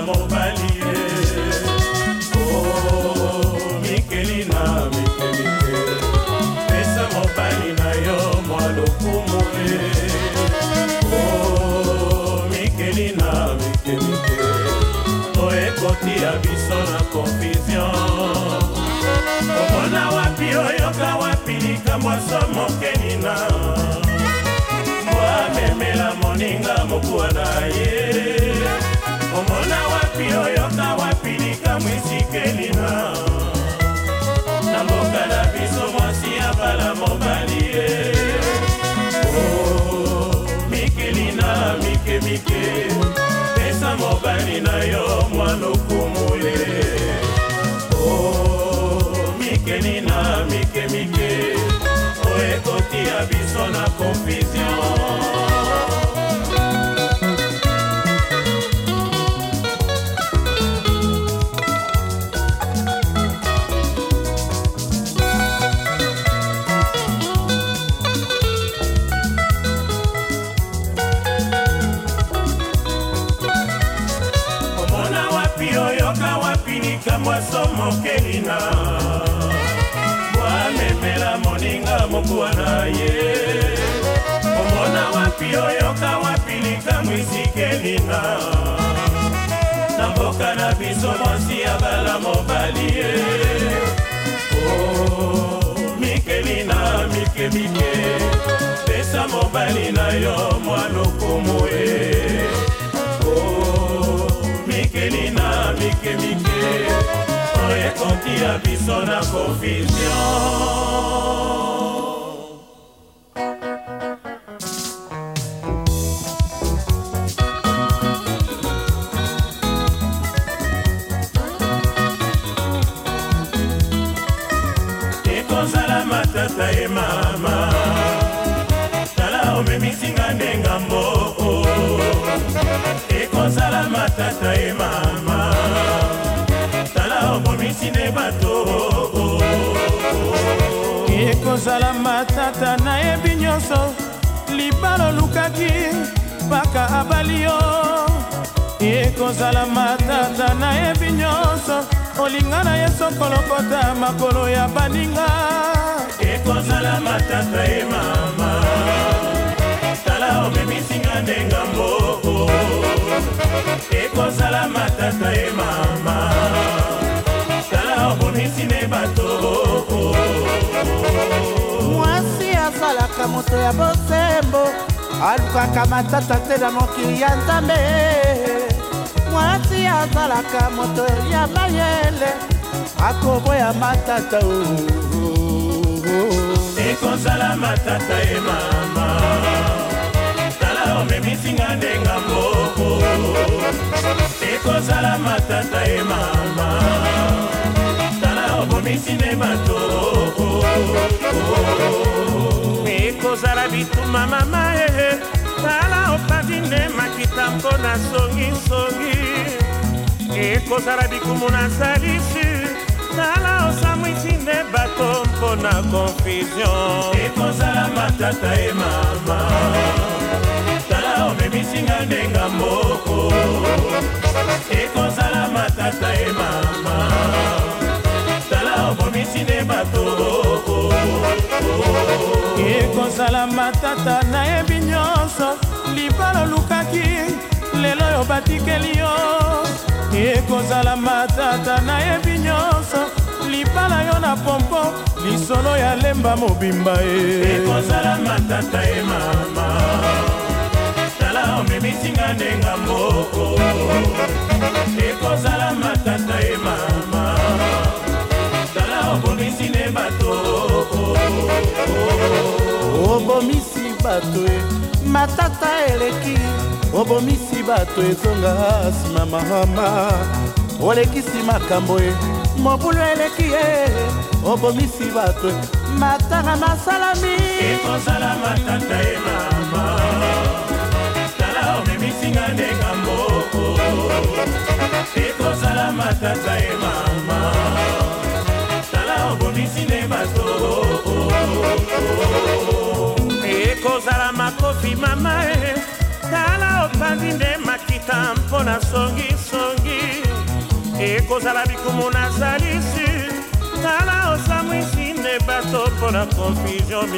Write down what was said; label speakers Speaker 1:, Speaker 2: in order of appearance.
Speaker 1: na mobali ye o oh, mikeli na mikeli te pesa mobali na yo mwa lokumu ye o oh, mikeli na mikeli te o ekotia biso na confusion omona wapi oyoka wapi likambo aso moke ngai na yo mwanokumu ye o oh, mikeni na mikemike o ekotia biso na konfiz ya mwaso mokeina bwamemela moninga mokuwa na ye omona wapi oyoka wapi likamw isikelinga na mboka na biso mwasi ya bala mobali ye oh, mikelina mikemike pesa mobali na yo mwa lokumu ye kotia biso na confusion tata ye mama tala omemisinga ndengambo ekozala matata ye mama kosala matata nayebi nyonso libala olukaki mpaka abali yo ye kozala matata nayebi nyonso olinga na ye sokolokota makolo ya baninga ekozala matata ye mama tala omemisinga ndengambo asalaka moto ya bosembo alukaka matata te na mokili ya nzambe mwasi azalaka moto ya mayele akoboya matata ekozala matata ye mama tala omemisinga ndenga moko ekozala matata ye mama tala obomisi nde bato oh, oh, oh. kozala bituma mama e tala opatine makita mpo na songisongi ekozala bikumu na salisi tala osamwisi nde bato mpo na konfusion ekozala matata e mama tala omemisinga ndenga moko natikeli yo ekozala matata nayebi nyonso libala yo na pompo lisolo ya lemba mobimba e ekozala matata ye mama tala omemisinga ndenga moko ekozala matata ye mama tala obomisi ne bato obomisi bato e matata eleki obomisi bato ezonga nsima mahama olekisi makambo e mobulu eleki ye obomisi bato e, matanga masalami ekozala matata ye mama tala omemisinga ndenga moko ekozala matata ye mama tala obomisi nde bato ekozala makofi mama e opandi nde makita mpo na songisongi ekozala bikumu nazalisi tala osamwisi nde bato mpo na konfusion